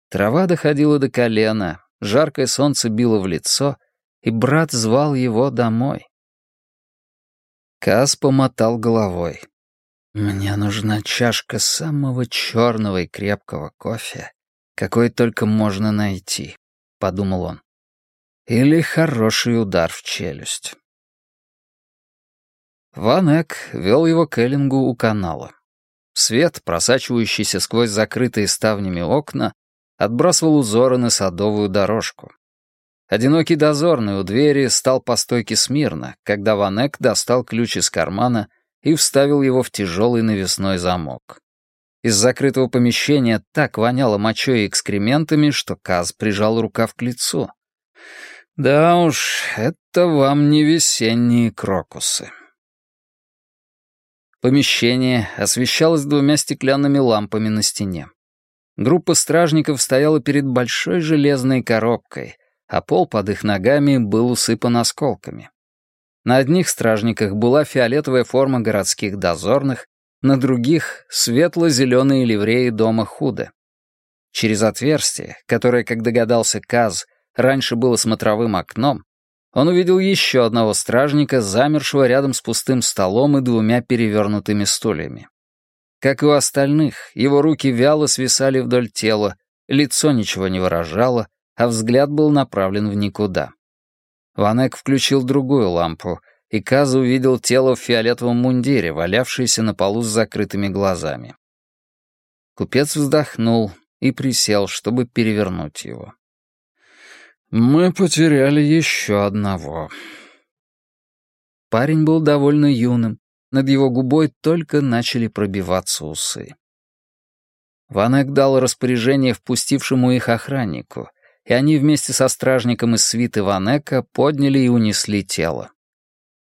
Трава доходила до колена, жаркое солнце било в лицо, и брат звал его домой. Каз помотал головой. «Мне нужна чашка самого черного и крепкого кофе, какой только можно найти», — подумал он. «Или хороший удар в челюсть». Ван Эк вел его к Эллингу у канала. Свет, просачивающийся сквозь закрытые ставнями окна, отбрасывал узоры на садовую дорожку. Одинокий дозорный у двери стал по стойке смирно, когда Ванек достал ключ из кармана и вставил его в тяжелый навесной замок. Из закрытого помещения так воняло мочой и экскрементами, что Каз прижал рукав к лицу. Да уж, это вам не весенние крокусы. Помещение освещалось двумя стеклянными лампами на стене. Группа стражников стояла перед большой железной коробкой, а пол под их ногами был усыпан осколками. На одних стражниках была фиолетовая форма городских дозорных, на других — светло-зеленые ливреи дома Худа. Через отверстие, которое, как догадался Каз, раньше было смотровым окном, он увидел еще одного стражника, замершего рядом с пустым столом и двумя перевернутыми стульями. Как и у остальных, его руки вяло свисали вдоль тела, лицо ничего не выражало, а взгляд был направлен в никуда. Ванек включил другую лампу, и Каза увидел тело в фиолетовом мундире, валявшееся на полу с закрытыми глазами. Купец вздохнул и присел, чтобы перевернуть его. Мы потеряли еще одного. Парень был довольно юным. Над его губой только начали пробиваться усы. Ванек дал распоряжение впустившему их охраннику, и они вместе со стражником из свиты Ванека подняли и унесли тело.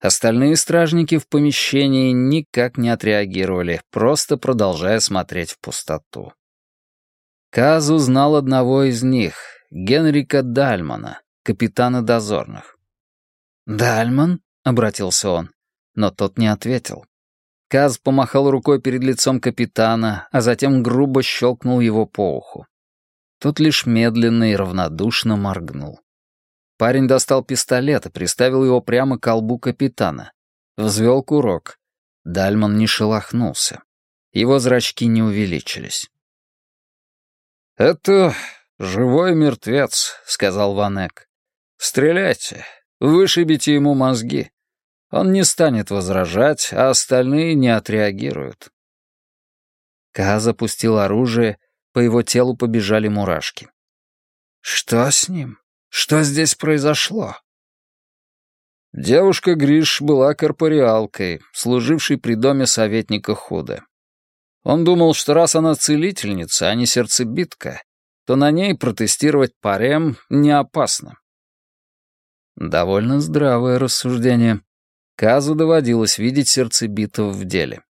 Остальные стражники в помещении никак не отреагировали, просто продолжая смотреть в пустоту. Каз узнал одного из них, Генрика Дальмана, капитана дозорных. «Дальман?» — обратился он, но тот не ответил. Каз помахал рукой перед лицом капитана, а затем грубо щелкнул его по уху. Тот лишь медленно и равнодушно моргнул. Парень достал пистолет и приставил его прямо к колбу капитана. Взвел курок. Дальман не шелохнулся. Его зрачки не увеличились. «Это живой мертвец», — сказал Ванек. «Стреляйте, вышибите ему мозги. Он не станет возражать, а остальные не отреагируют. Ка запустил оружие, по его телу побежали мурашки. «Что с ним? Что здесь произошло?» Девушка Гриш была корпориалкой, служившей при доме советника Худа. Он думал, что раз она целительница, а не сердцебитка, то на ней протестировать парем не опасно. Довольно здравое рассуждение. Казу доводилось видеть сердцебитов в деле.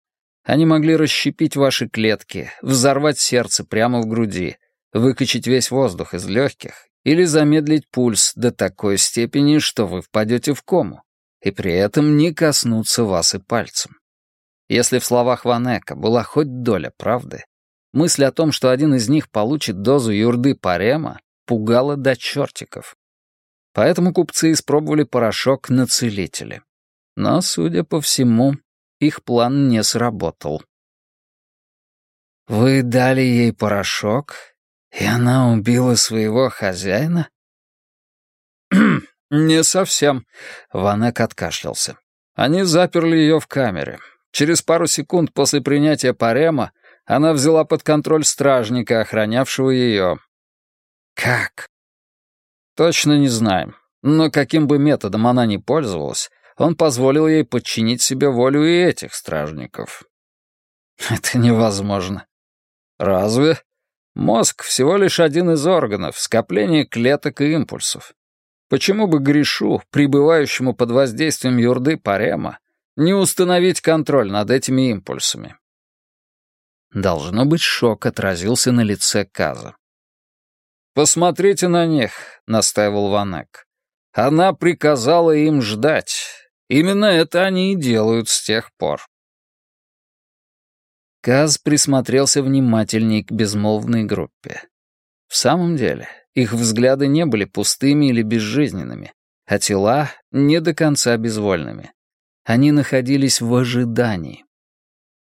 Они могли расщепить ваши клетки, взорвать сердце прямо в груди, выкачать весь воздух из легких или замедлить пульс до такой степени, что вы впадете в кому, и при этом не коснуться вас и пальцем. Если в словах Ванека была хоть доля правды, мысль о том, что один из них получит дозу юрды парема, пугала до чертиков. Поэтому купцы испробовали порошок на целителе. Но, судя по всему, их план не сработал. «Вы дали ей порошок, и она убила своего хозяина?» «Не совсем», — Ванек откашлялся. «Они заперли ее в камере. Через пару секунд после принятия парема она взяла под контроль стражника, охранявшего ее». «Как?» «Точно не знаем. Но каким бы методом она ни пользовалась, он позволил ей подчинить себе волю и этих стражников. Это невозможно. Разве? Мозг — всего лишь один из органов, скопление клеток и импульсов. Почему бы грешу, пребывающему под воздействием юрды Парема, не установить контроль над этими импульсами? Должно быть, шок отразился на лице Каза. «Посмотрите на них», — настаивал Ванек. «Она приказала им ждать. Именно это они и делают с тех пор. Каз присмотрелся внимательней к безмолвной группе. В самом деле, их взгляды не были пустыми или безжизненными, а тела — не до конца безвольными. Они находились в ожидании.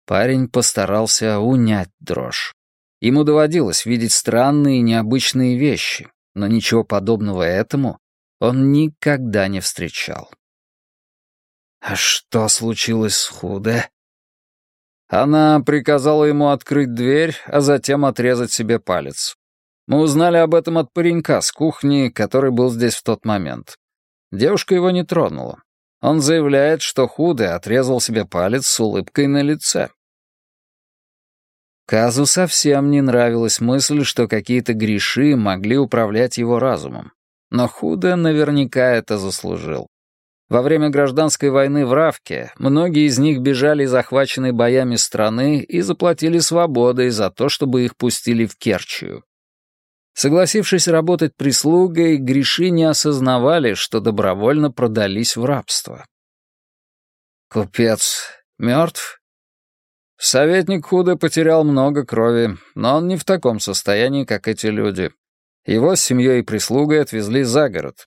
Парень постарался унять дрожь. Ему доводилось видеть странные и необычные вещи, но ничего подобного этому он никогда не встречал. «А что случилось с Худе?» Она приказала ему открыть дверь, а затем отрезать себе палец. Мы узнали об этом от паренька с кухни, который был здесь в тот момент. Девушка его не тронула. Он заявляет, что Худе отрезал себе палец с улыбкой на лице. Казу совсем не нравилась мысль, что какие-то греши могли управлять его разумом. Но Худе наверняка это заслужил. Во время гражданской войны в Равке многие из них бежали из захваченной боями страны и заплатили свободой за то, чтобы их пустили в Керчью. Согласившись работать прислугой, греши не осознавали, что добровольно продались в рабство. «Купец мертв?» Советник худо потерял много крови, но он не в таком состоянии, как эти люди. Его с семьей и прислугой отвезли за город.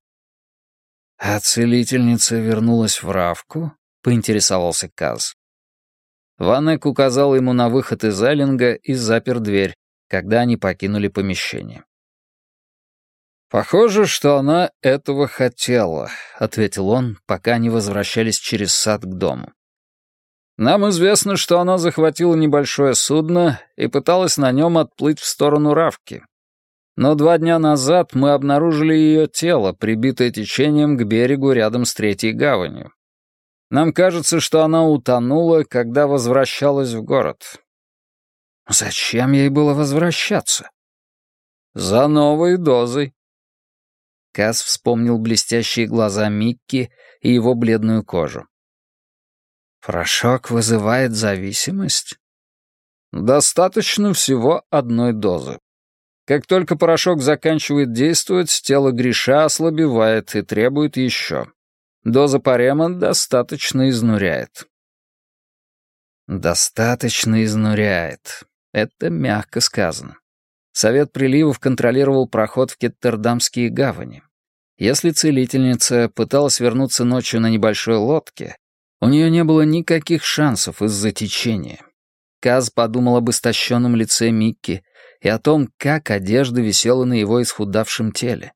«А целительница вернулась в Равку?» — поинтересовался Каз. Ванек указал ему на выход из Эллинга и запер дверь, когда они покинули помещение. «Похоже, что она этого хотела», — ответил он, пока они возвращались через сад к дому. «Нам известно, что она захватила небольшое судно и пыталась на нем отплыть в сторону Равки. Но два дня назад мы обнаружили ее тело, прибитое течением к берегу рядом с третьей гаванью. Нам кажется, что она утонула, когда возвращалась в город. Зачем ей было возвращаться? За новой дозой. Каз вспомнил блестящие глаза Микки и его бледную кожу. «Порошок вызывает зависимость?» «Достаточно всего одной дозы. Как только порошок заканчивает действовать, тело греша ослабевает и требует еще. Доза парема достаточно изнуряет». «Достаточно изнуряет. Это мягко сказано. Совет приливов контролировал проход в Кеттердамские гавани. Если целительница пыталась вернуться ночью на небольшой лодке, у нее не было никаких шансов из-за течения. Каз подумал об истощенном лице Микки и о том, как одежда висела на его исхудавшем теле.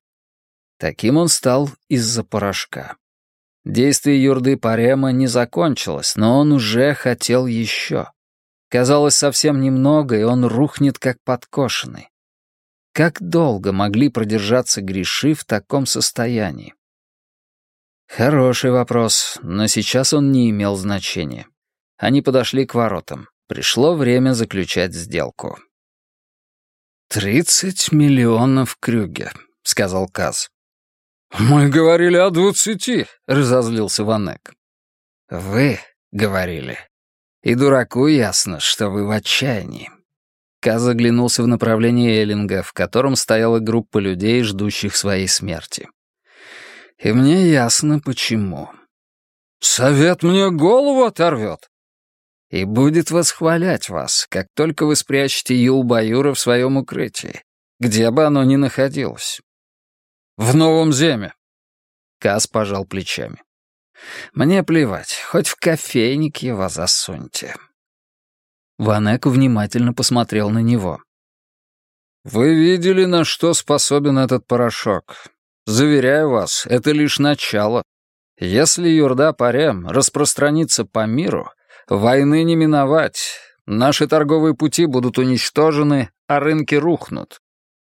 Таким он стал из-за порошка. Действие юрды Парема не закончилось, но он уже хотел еще. Казалось, совсем немного, и он рухнет, как подкошенный. Как долго могли продержаться греши в таком состоянии? Хороший вопрос, но сейчас он не имел значения. Они подошли к воротам. Пришло время заключать сделку. «Тридцать миллионов крюге», — сказал Каз. «Мы говорили о двадцати», — разозлился Ванек. «Вы говорили», и дураку ясно, что вы в отчаянии. Каз заглянулся в направлении Эллинга, в котором стояла группа людей, ждущих своей смерти. И мне ясно, почему. «Совет мне голову оторвет!» И будет восхвалять вас, как только вы спрячете Юлбаюра в своем укрытии, где бы оно ни находилось. «В Новом Земе!» Каз пожал плечами. Мне плевать, хоть в кофейник его засуньте». Ванек внимательно посмотрел на него. «Вы видели, на что способен этот порошок. Заверяю вас, это лишь начало. Если Юрда Парем распространится по миру, войны не миновать. Наши торговые пути будут уничтожены, а рынки рухнут.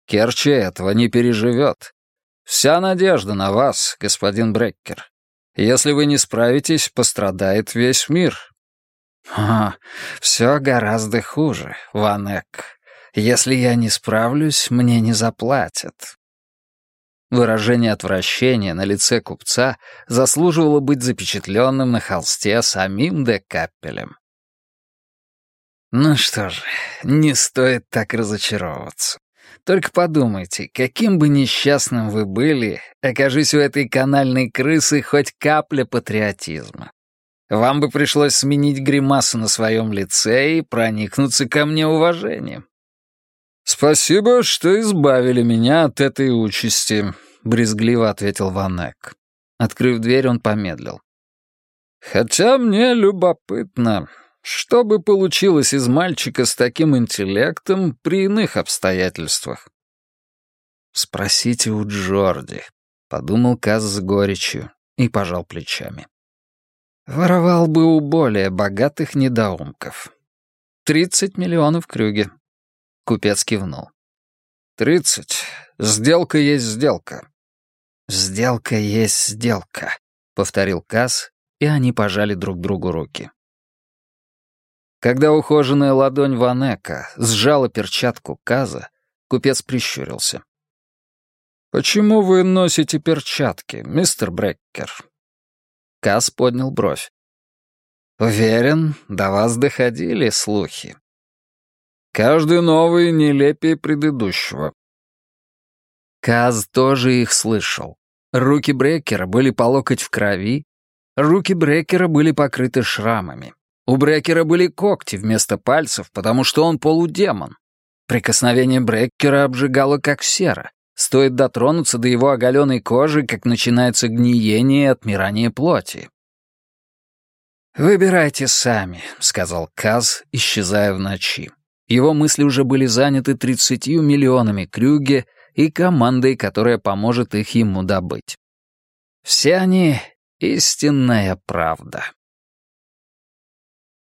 Керчи этого не переживет. Вся надежда на вас, господин Бреккер. Если вы не справитесь, пострадает весь мир». «А, все гораздо хуже, Ванек. Если я не справлюсь, мне не заплатят». Выражение отвращения на лице купца заслуживало быть запечатленным на холсте самим де Каппелем. Ну что же, не стоит так разочаровываться. Только подумайте, каким бы несчастным вы были, окажись у этой канальной крысы хоть капля патриотизма. Вам бы пришлось сменить гримасу на своем лице и проникнуться ко мне уважением. «Спасибо, что избавили меня от этой участи», — брезгливо ответил Ванек. Открыв дверь, он помедлил. «Хотя мне любопытно, что бы получилось из мальчика с таким интеллектом при иных обстоятельствах? «Спросите у Джорди», — подумал Каз с горечью и пожал плечами. «Воровал бы у более богатых недоумков. Тридцать миллионов крюге». Купец кивнул. «Тридцать. Сделка есть сделка». «Сделка есть сделка», — повторил Каз, и они пожали друг другу руки. Когда ухоженная ладонь Ванека сжала перчатку Каза, купец прищурился. «Почему вы носите перчатки, мистер Бреккер?» Каз поднял бровь. «Уверен, до вас доходили слухи». «Каждый новый нелепее предыдущего». Каз тоже их слышал. Руки Бреккера были по локоть в крови, руки Бреккера были покрыты шрамами. У Брекера были когти вместо пальцев, потому что он полудемон. Прикосновение Брекера обжигало как сера. Стоит дотронуться до его оголенной кожи, как начинается гниение и отмирание плоти. «Выбирайте сами», — сказал Каз, исчезая в ночи. Его мысли уже были заняты тридцатью миллионами крюге и командой, которая поможет их ему добыть. Все они — истинная правда.